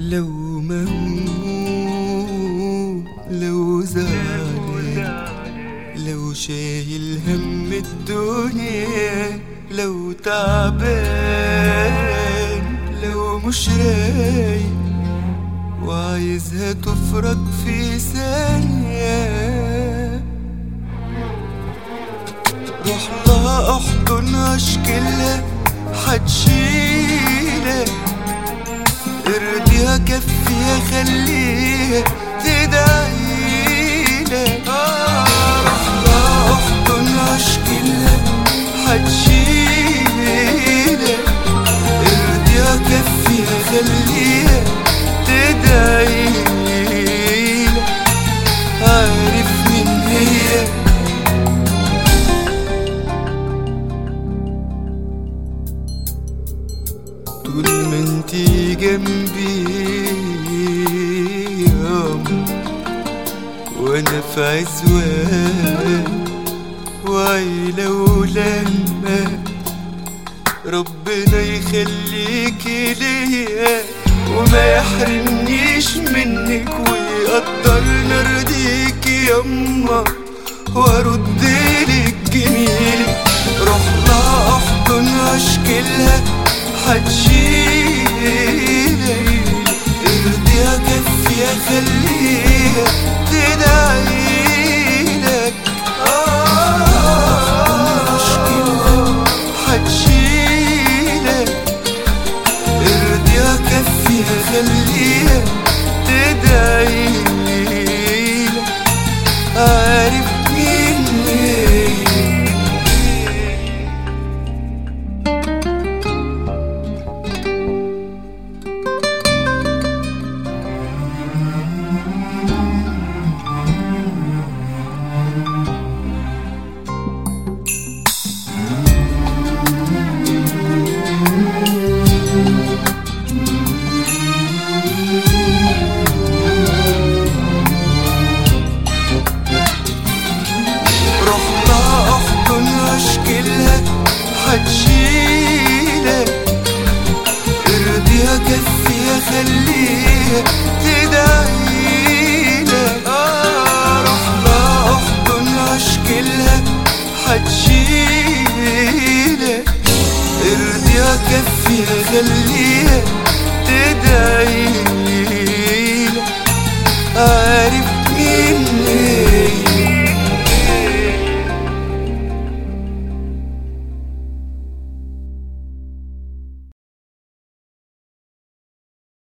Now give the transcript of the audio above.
لو مهموم لو زعلان لو شايل هم الدنيا، لو تعبان، لو مش رايق، وعايزها تفرج في ثانية. روح لها احضنها اشكلها حتشيلك. كفيها خليها تدعيلك روح لها احضنها اشكلها حتشيلك ارضيها كفيها خليها طول ما انتي جنبي ياما وانا في عزوان وعيلة ولما ربنا يخليكي ليا وما يحرمنيش منك ويقدرنا رضيكي يما واردلك جميلك روح لها احضنها اشكلها حتشيلك ارضيها كفيها خليها تدعيلك آه اشكلها حتشيلك ارضيها كفيها خليها تدعيلك ارضيك ارضيها كفيله تدعي